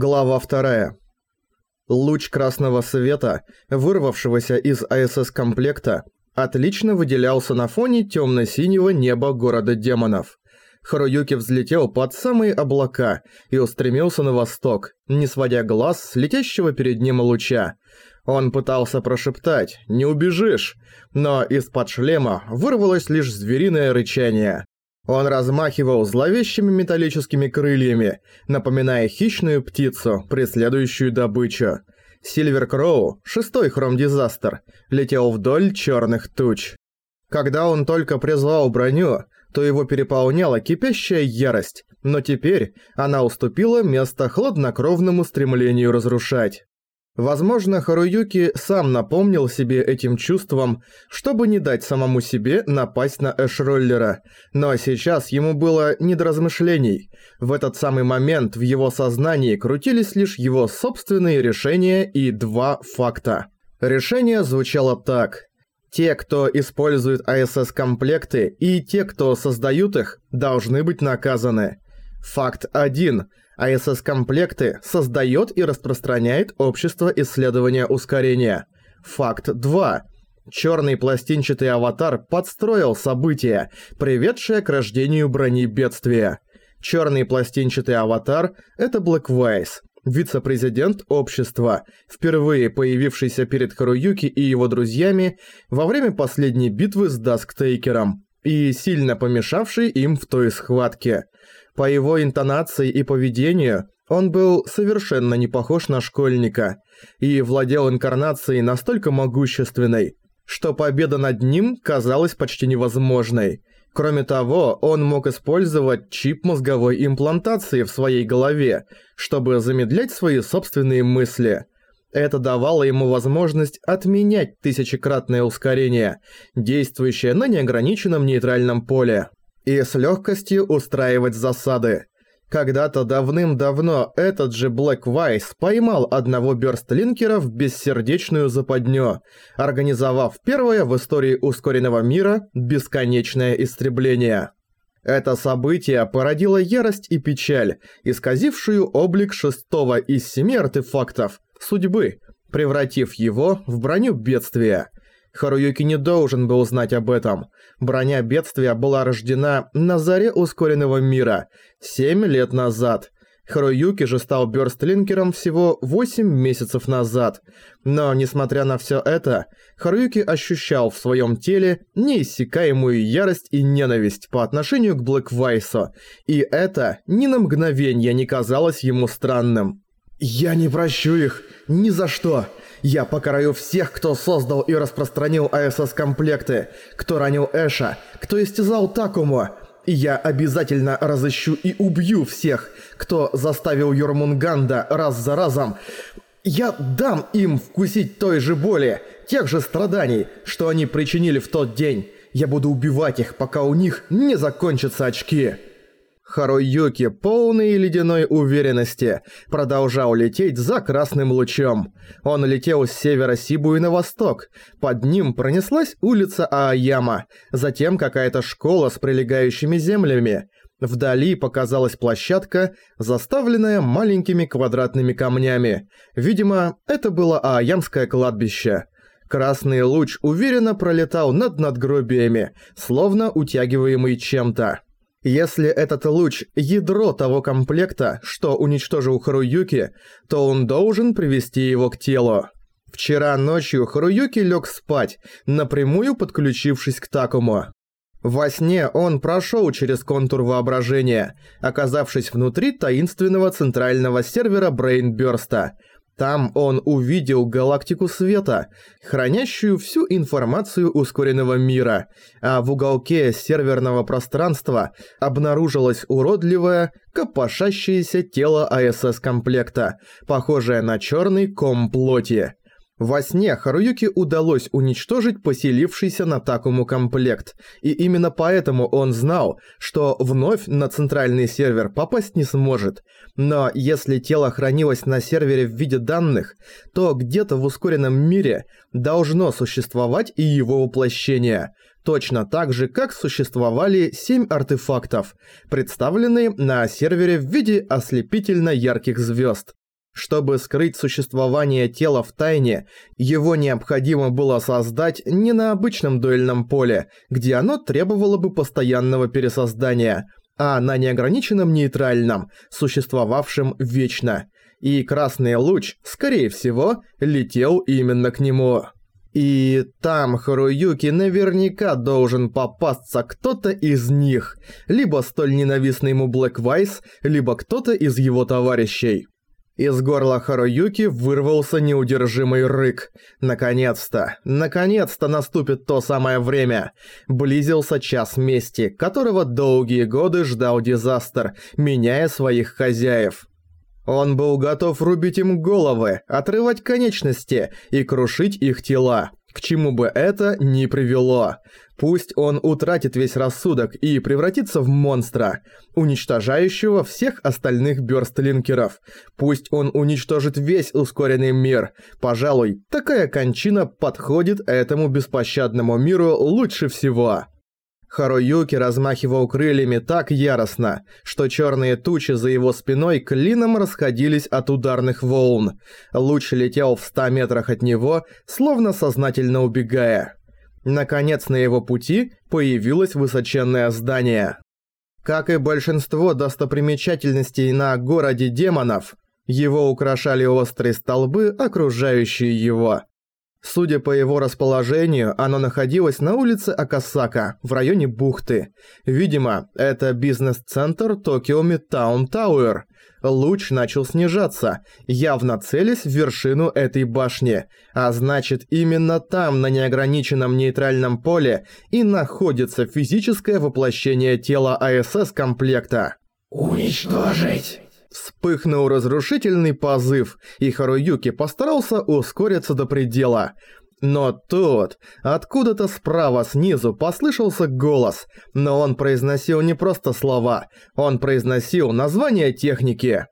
Глава 2. Луч красного света, вырвавшегося из АСС-комплекта, отлично выделялся на фоне тёмно-синего неба города демонов. Харуюки взлетел под самые облака и устремился на восток, не сводя глаз с летящего перед ним луча. Он пытался прошептать «Не убежишь!», но из-под шлема вырвалось лишь звериное рычание. Он размахивал зловещими металлическими крыльями, напоминая хищную птицу, преследующую добычу. Сильвер Кроу, шестой хром-дизастер, летел вдоль черных туч. Когда он только призвал броню, то его переполняла кипящая ярость, но теперь она уступила место хладнокровному стремлению разрушать. Возможно, Харуюки сам напомнил себе этим чувством, чтобы не дать самому себе напасть на Эшроллера, но сейчас ему было не до размышлений. В этот самый момент в его сознании крутились лишь его собственные решения и два факта. Решение звучало так. Те, кто использует АСС-комплекты, и те, кто создают их, должны быть наказаны. Факт 1. АСС-комплекты создает и распространяет общество исследования ускорения. Факт 2. Черный пластинчатый аватар подстроил события, приведшее к рождению брони бедствия. Черный пластинчатый аватар – это Блэквайс, вице-президент общества, впервые появившийся перед Харуюки и его друзьями во время последней битвы с Дасктейкером и сильно помешавший им в той схватке – по его интонации и поведению он был совершенно не похож на школьника и владел инкарнацией настолько могущественной, что победа над ним казалась почти невозможной. Кроме того, он мог использовать чип мозговой имплантации в своей голове, чтобы замедлять свои собственные мысли. Это давало ему возможность отменять тысячекратное ускорение, действующее на неограниченном нейтральном поле и с легкостью устраивать засады. Когда-то давным-давно этот же Блэк Вайс поймал одного бёрстлинкера в бессердечную западню, организовав первое в истории ускоренного мира бесконечное истребление. Это событие породило ярость и печаль, исказившую облик шестого из семи артефактов – судьбы, превратив его в броню бедствия – Харуюки не должен был знать об этом. Броня бедствия была рождена на заре ускоренного мира, 7 лет назад. Харуюки же стал бёрстлинкером всего 8 месяцев назад. Но, несмотря на всё это, Харуюки ощущал в своём теле неиссякаемую ярость и ненависть по отношению к Блэквайсу, и это ни на мгновение не казалось ему странным. «Я не прощу их, ни за что!» Я покараю всех, кто создал и распространил АСС-комплекты, кто ранил Эша, кто истязал Такому. И я обязательно разыщу и убью всех, кто заставил Йормунганда раз за разом. Я дам им вкусить той же боли, тех же страданий, что они причинили в тот день. Я буду убивать их, пока у них не закончатся очки». Харуюки, полный ледяной уверенности, продолжал лететь за красным лучом. Он летел с севера Сибуи на восток. Под ним пронеслась улица Ааяма, затем какая-то школа с прилегающими землями. Вдали показалась площадка, заставленная маленькими квадратными камнями. Видимо, это было Ааямское кладбище. Красный луч уверенно пролетал над надгробиями, словно утягиваемый чем-то. Если этот луч – ядро того комплекта, что уничтожил Харуюки, то он должен привести его к телу. Вчера ночью Харуюки лег спать, напрямую подключившись к Такому. Во сне он прошел через контур воображения, оказавшись внутри таинственного центрального сервера Брейнбёрста – там он увидел галактику света, хранящую всю информацию ускоренного мира, а в уголке серверного пространства обнаружилось уродливое, копошащееся тело АСС-комплекта, похожее на черный ком плоти. Во сне Харуюке удалось уничтожить поселившийся на Такому комплект, и именно поэтому он знал, что вновь на центральный сервер попасть не сможет. Но если тело хранилось на сервере в виде данных, то где-то в ускоренном мире должно существовать и его воплощение, точно так же, как существовали семь артефактов, представленные на сервере в виде ослепительно ярких звезд. Чтобы скрыть существование тела в тайне, его необходимо было создать не на обычном дуэльном поле, где оно требовало бы постоянного пересоздания, а на неограниченном нейтральном, существовавшем вечно. И красный луч, скорее всего, летел именно к нему. И там Харуюки наверняка должен попасться кто-то из них, либо столь ненавистный ему Блэк Вайс, либо кто-то из его товарищей. Из горла Харуюки вырвался неудержимый рык. Наконец-то, наконец-то наступит то самое время. Близился час мести, которого долгие годы ждал Дизастер, меняя своих хозяев. Он был готов рубить им головы, отрывать конечности и крушить их тела. К чему бы это ни привело. Пусть он утратит весь рассудок и превратится в монстра, уничтожающего всех остальных бёрстлинкеров. Пусть он уничтожит весь ускоренный мир. Пожалуй, такая кончина подходит этому беспощадному миру лучше всего. Харуюки размахивал крыльями так яростно, что черные тучи за его спиной клином расходились от ударных волн. Луч летел в ста метрах от него, словно сознательно убегая. Наконец на его пути появилось высоченное здание. Как и большинство достопримечательностей на городе демонов, его украшали острые столбы, окружающие его. Судя по его расположению, оно находилось на улице Акасака, в районе бухты. Видимо, это бизнес-центр Токио Мидтаун Тауэр. Луч начал снижаться, явно целясь в вершину этой башни. А значит, именно там, на неограниченном нейтральном поле, и находится физическое воплощение тела АСС-комплекта. «Уничтожить!» Вспыхнул разрушительный позыв, и Харуюки постарался ускориться до предела. Но тут, откуда-то справа снизу послышался голос, но он произносил не просто слова, он произносил название техники.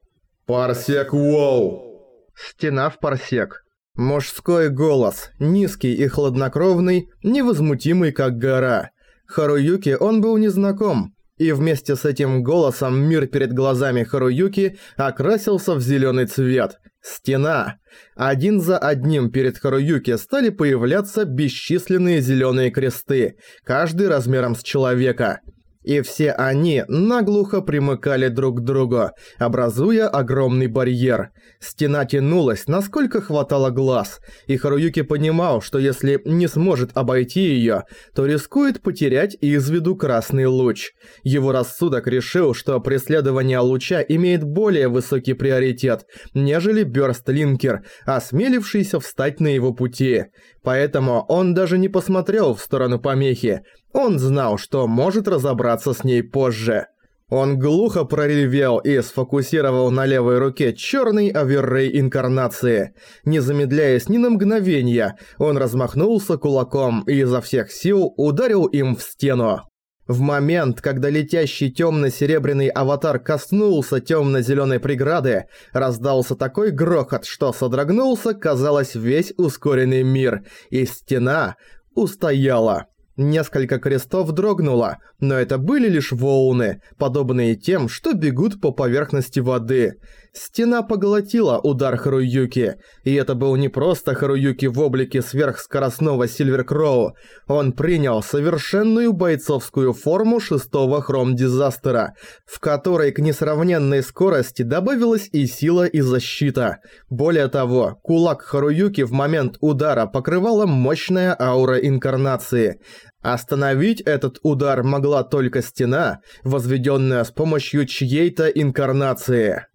«Парсек Воу!» Стена в парсек. Мужской голос, низкий и хладнокровный, невозмутимый как гора. Харуюки он был незнаком, и вместе с этим голосом мир перед глазами Харуюки окрасился в зеленый цвет. Стена. Один за одним перед Харуюки стали появляться бесчисленные зеленые кресты, каждый размером с человека – и все они наглухо примыкали друг к другу, образуя огромный барьер. Стена тянулась, насколько хватало глаз, и Харуюки понимал, что если не сможет обойти её, то рискует потерять из виду красный луч. Его рассудок решил, что преследование луча имеет более высокий приоритет, нежели Бёрстлинкер, осмелившийся встать на его пути. Поэтому он даже не посмотрел в сторону помехи, он знал, что может разобраться с ней позже. Он глухо проревел и сфокусировал на левой руке черный оверрей инкарнации. Не замедляясь ни на мгновение, он размахнулся кулаком и изо всех сил ударил им в стену. В момент, когда летящий темно-серебряный аватар коснулся темно-зеленой преграды, раздался такой грохот, что содрогнулся, казалось, весь ускоренный мир, и стена устояла. Несколько крестов дрогнуло, но это были лишь волны, подобные тем, что бегут по поверхности воды. Стена поглотила удар Харуюки, и это был не просто Харуюки в облике сверхскоростного Сильверкроу. Он принял совершенную бойцовскую форму шестого Хром-Дизастера, в которой к несравненной скорости добавилась и сила, и защита. Более того, кулак Харуюки в момент удара покрывала мощная аура инкарнации – Остановить этот удар могла только стена, возведенная с помощью чьей-то инкарнации.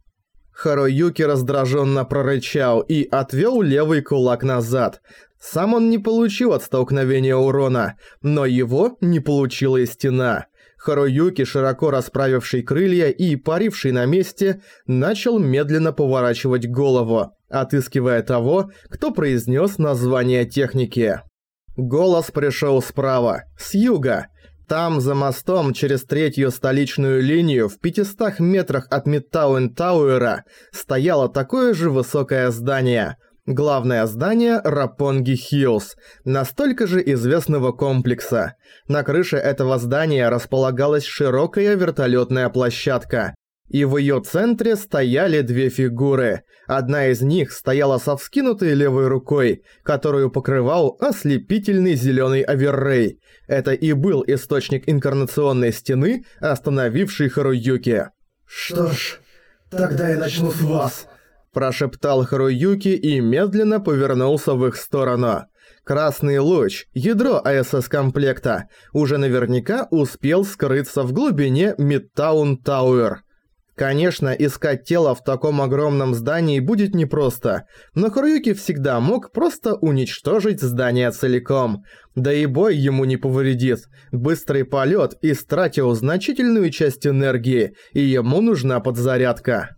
Харуюки раздраженно прорычал и отвел левый кулак назад. Сам он не получил от столкновения урона, но его не получила и стена. Харуюки, широко расправивший крылья и паривший на месте, начал медленно поворачивать голову, отыскивая того, кто произнес название техники. Голос пришел справа, с юга. Там, за мостом, через третью столичную линию, в 500 метрах от Мидтауэн Тауэра, стояло такое же высокое здание. Главное здание Рапонги Хиллз, настолько же известного комплекса. На крыше этого здания располагалась широкая вертолетная площадка. И в её центре стояли две фигуры. Одна из них стояла со вскинутой левой рукой, которую покрывал ослепительный зелёный оверрей. Это и был источник инкарнационной стены, остановивший Харуюки. «Что ж, тогда я начну с вас», – прошептал Харуюки и медленно повернулся в их сторону. Красный луч, ядро АСС-комплекта, уже наверняка успел скрыться в глубине Мидтаун Тауэр. Конечно, искать тело в таком огромном здании будет непросто, но Харуюки всегда мог просто уничтожить здание целиком. Да и бой ему не повредит. Быстрый полет истратил значительную часть энергии, и ему нужна подзарядка.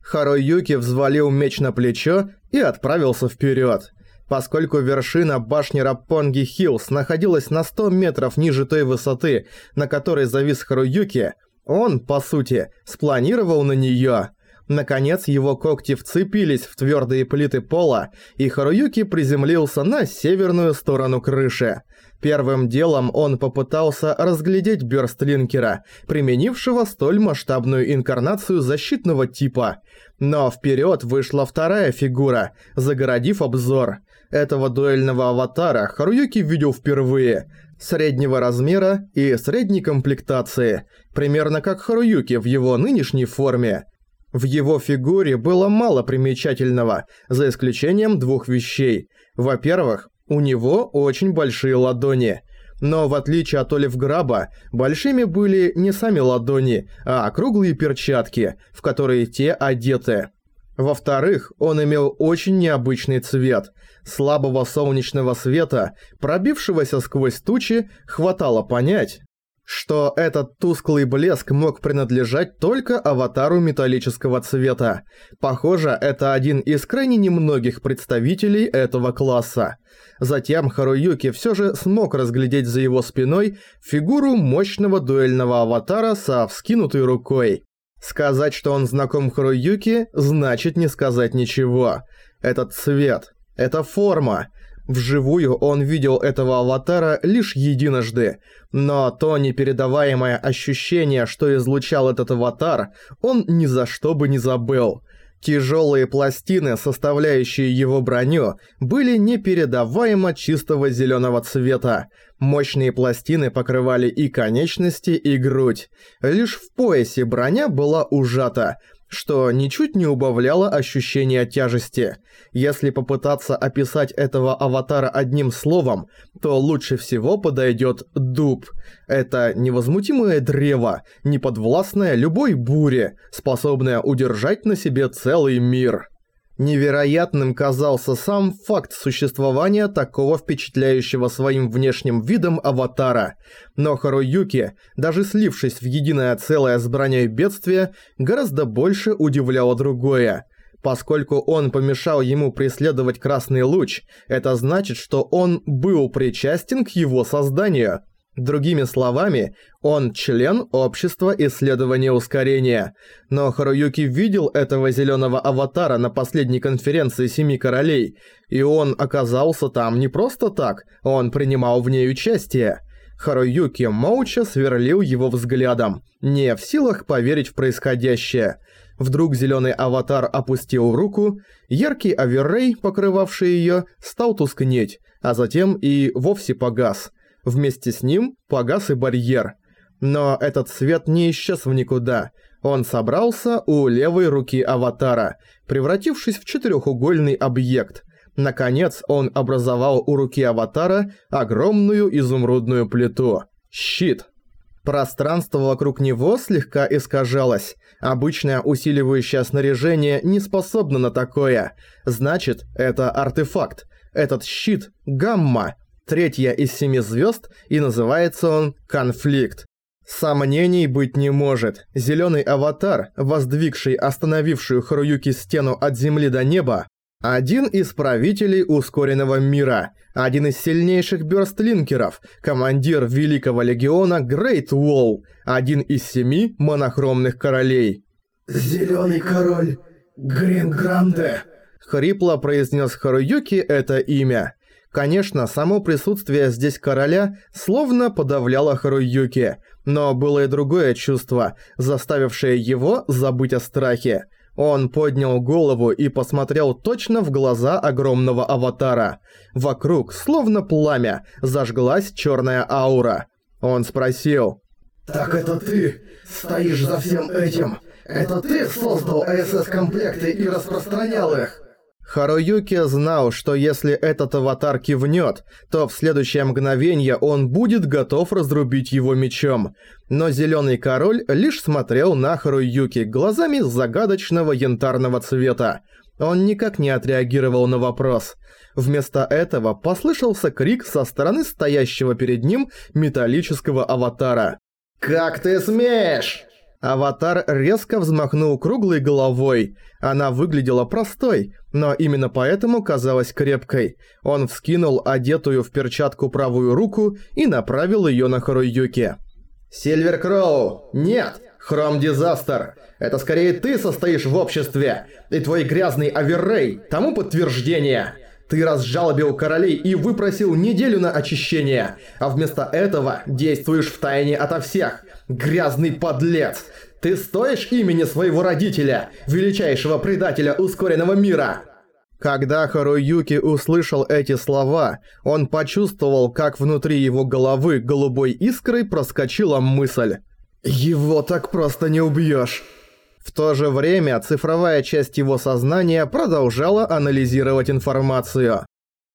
Харуюки взвалил меч на плечо и отправился вперед. Поскольку вершина башни Роппонги Хиллс находилась на 100 метров ниже той высоты, на которой завис Харуюки, он, по сути, спланировал на неё. Наконец его когти вцепились в твёрдые плиты пола, и Харуюки приземлился на северную сторону крыши. Первым делом он попытался разглядеть Бёрстлинкера, применившего столь масштабную инкарнацию защитного типа. Но вперёд вышла вторая фигура, загородив обзор. Этого дуэльного аватара Харуюки видел впервые – среднего размера и средней комплектации, примерно как Харуюки в его нынешней форме. В его фигуре было мало примечательного, за исключением двух вещей. Во-первых, у него очень большие ладони. Но в отличие от Олив Граба, большими были не сами ладони, а круглые перчатки, в которые те одеты. Во-вторых, он имел очень необычный цвет. Слабого солнечного света, пробившегося сквозь тучи, хватало понять, что этот тусклый блеск мог принадлежать только аватару металлического цвета. Похоже, это один из крайне немногих представителей этого класса. Затем Харуюки все же смог разглядеть за его спиной фигуру мощного дуэльного аватара со вскинутой рукой. Сказать, что он знаком Харуюки, значит не сказать ничего. Этот цвет, эта форма. Вживую он видел этого аватара лишь единожды, но то непередаваемое ощущение, что излучал этот аватар, он ни за что бы не забыл. Тяжелые пластины, составляющие его броню, были непередаваемо чистого зеленого цвета. Мощные пластины покрывали и конечности, и грудь. Лишь в поясе броня была ужата, что ничуть не убавляло ощущения тяжести. Если попытаться описать этого аватара одним словом, то лучше всего подойдет дуб. Это невозмутимое древо, неподвластное любой буре, способное удержать на себе целый мир. Невероятным казался сам факт существования такого впечатляющего своим внешним видом аватара, но Харуюки, даже слившись в единое целое с броней бедствия, гораздо больше удивляло другое. Поскольку он помешал ему преследовать Красный Луч, это значит, что он был причастен к его созданию – Другими словами, он член общества исследования ускорения. Но Харуюки видел этого зеленого аватара на последней конференции Семи Королей, и он оказался там не просто так, он принимал в ней участие. Харуюки молча сверлил его взглядом, не в силах поверить в происходящее. Вдруг зеленый аватар опустил руку, яркий оверрей, покрывавший ее, стал тускнеть, а затем и вовсе погас – Вместе с ним погас и барьер. Но этот свет не исчез в никуда. Он собрался у левой руки аватара, превратившись в четырехугольный объект. Наконец он образовал у руки аватара огромную изумрудную плиту. Щит. Пространство вокруг него слегка искажалось. Обычное усиливающее снаряжение не способно на такое. Значит, это артефакт. Этот щит – гамма, третья из семи звезд, и называется он «Конфликт». Сомнений быть не может. Зеленый аватар, воздвигший остановившую Харуюки стену от земли до неба, один из правителей ускоренного мира, один из сильнейших бёрстлинкеров, командир Великого Легиона Грейт Уолл, один из семи монохромных королей. «Зелёный король Грингранде», — хрипло произнес Харуюки это имя. Конечно, само присутствие здесь короля словно подавляло Харуюки, но было и другое чувство, заставившее его забыть о страхе. Он поднял голову и посмотрел точно в глаза огромного аватара. Вокруг, словно пламя, зажглась черная аура. Он спросил. «Так это ты стоишь за всем этим? Это ты создал АСС-комплекты и распространял их?» Харуюки знал, что если этот аватар кивнет, то в следующее мгновение он будет готов разрубить его мечом. Но Зеленый Король лишь смотрел на Харуюки глазами загадочного янтарного цвета. Он никак не отреагировал на вопрос. Вместо этого послышался крик со стороны стоящего перед ним металлического аватара. «Как ты смеешь!» Аватар резко взмахнул круглой головой. Она выглядела простой, но именно поэтому казалась крепкой. Он вскинул одетую в перчатку правую руку и направил её на Харуюки. «Сильвер Кроу! Нет! Хром Дизастер! Это скорее ты состоишь в обществе! И твой грязный Аверрей тому подтверждение!» Ты разжалобил королей и выпросил неделю на очищение, а вместо этого действуешь в тайне ото всех. Грязный подлец! Ты стоишь имени своего родителя, величайшего предателя ускоренного мира!» Когда Харуюки услышал эти слова, он почувствовал, как внутри его головы голубой искрой проскочила мысль. «Его так просто не убьёшь!» В то же время цифровая часть его сознания продолжала анализировать информацию.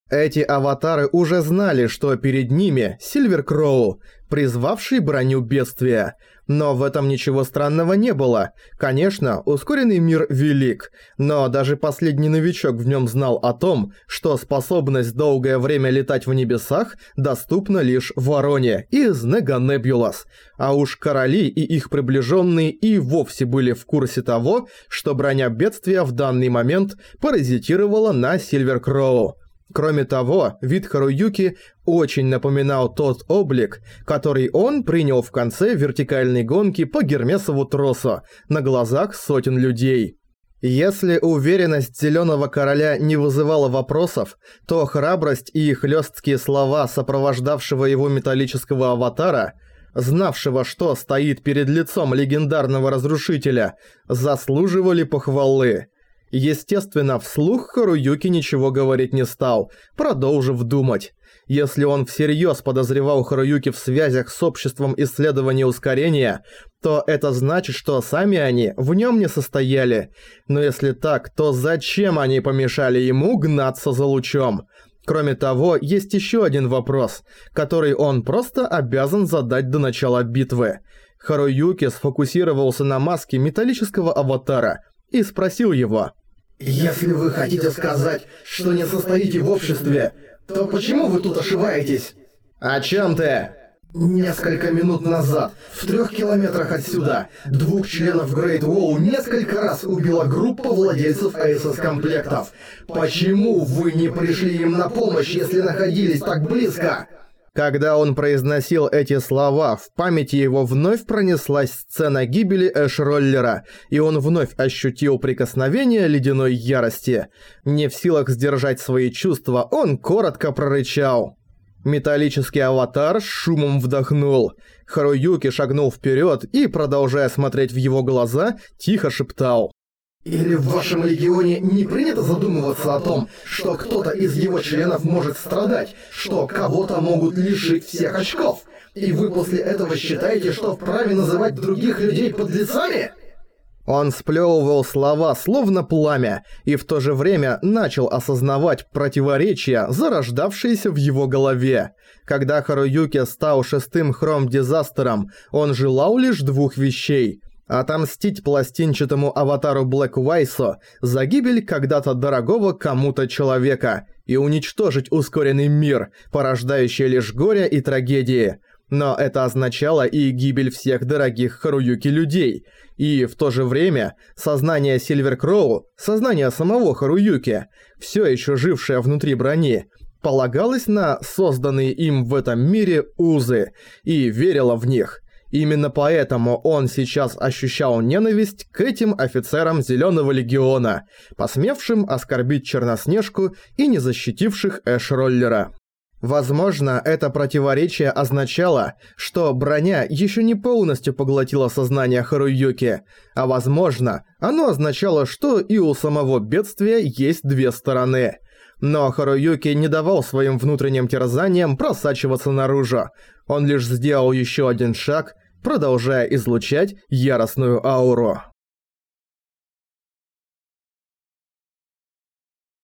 Эти аватары уже знали, что перед ними Сильвер Кроу, призвавший броню бедствия. Но в этом ничего странного не было. Конечно, ускоренный мир велик, но даже последний новичок в нем знал о том, что способность долгое время летать в небесах доступна лишь Вороне из Неганебулас. А уж короли и их приближенные и вовсе были в курсе того, что броня бедствия в данный момент паразитировала на Сильвер Кроу. Кроме того, вид Харуюки очень напоминал тот облик, который он принял в конце вертикальной гонки по Гермесову тросу на глазах сотен людей. Если уверенность Зелёного Короля не вызывала вопросов, то храбрость и хлёсткие слова сопровождавшего его металлического аватара, знавшего, что стоит перед лицом легендарного разрушителя, заслуживали похвалы – Естественно, вслух Харуюки ничего говорить не стал, продолжив думать. Если он всерьез подозревал Харуюки в связях с обществом исследования ускорения, то это значит, что сами они в нем не состояли. Но если так, то зачем они помешали ему гнаться за лучом? Кроме того, есть еще один вопрос, который он просто обязан задать до начала битвы. Харуюки сфокусировался на маске металлического аватара и спросил его. «Если вы хотите сказать, что не состоите в обществе, то почему вы тут ошиваетесь?» «О чем ты?» Несколько минут назад, в трех километрах отсюда, двух членов Грейт Уолл несколько раз убила группа владельцев АСС-комплектов. Почему вы не пришли им на помощь, если находились так близко? Когда он произносил эти слова, в памяти его вновь пронеслась сцена гибели Эш-роллера, и он вновь ощутил прикосновение ледяной ярости. Не в силах сдержать свои чувства, он коротко прорычал. Металлический аватар шумом вдохнул. Харуюки шагнул вперед и, продолжая смотреть в его глаза, тихо шептал. Или в вашем легионе не принято задумываться о том, что кто-то из его членов может страдать, что кого-то могут лишить всех очков, и вы после этого считаете, что вправе называть других людей подлецами? Он сплёвывал слова словно пламя и в то же время начал осознавать противоречия, зарождавшиеся в его голове. Когда Харуюки стал шестым хром-дизастером, он желал лишь двух вещей – Отомстить пластинчатому аватару Блэк Уайсо за гибель когда-то дорогого кому-то человека и уничтожить ускоренный мир, порождающий лишь горе и трагедии. Но это означало и гибель всех дорогих Харуюки людей. И в то же время сознание Сильвер Кроу, сознание самого Харуюки, все еще жившее внутри брони, полагалось на созданные им в этом мире узы и верило в них – Именно поэтому он сейчас ощущал ненависть к этим офицерам Зелёного Легиона, посмевшим оскорбить Черноснежку и не защитивших Эш-роллера. Возможно, это противоречие означало, что броня еще не полностью поглотила сознание Харуюки, а возможно, оно означало, что и у самого бедствия есть две стороны. Но Харуюки не давал своим внутренним терзаниям просачиваться наружу. Он лишь сделал еще один шаг, продолжая излучать яростную ауру.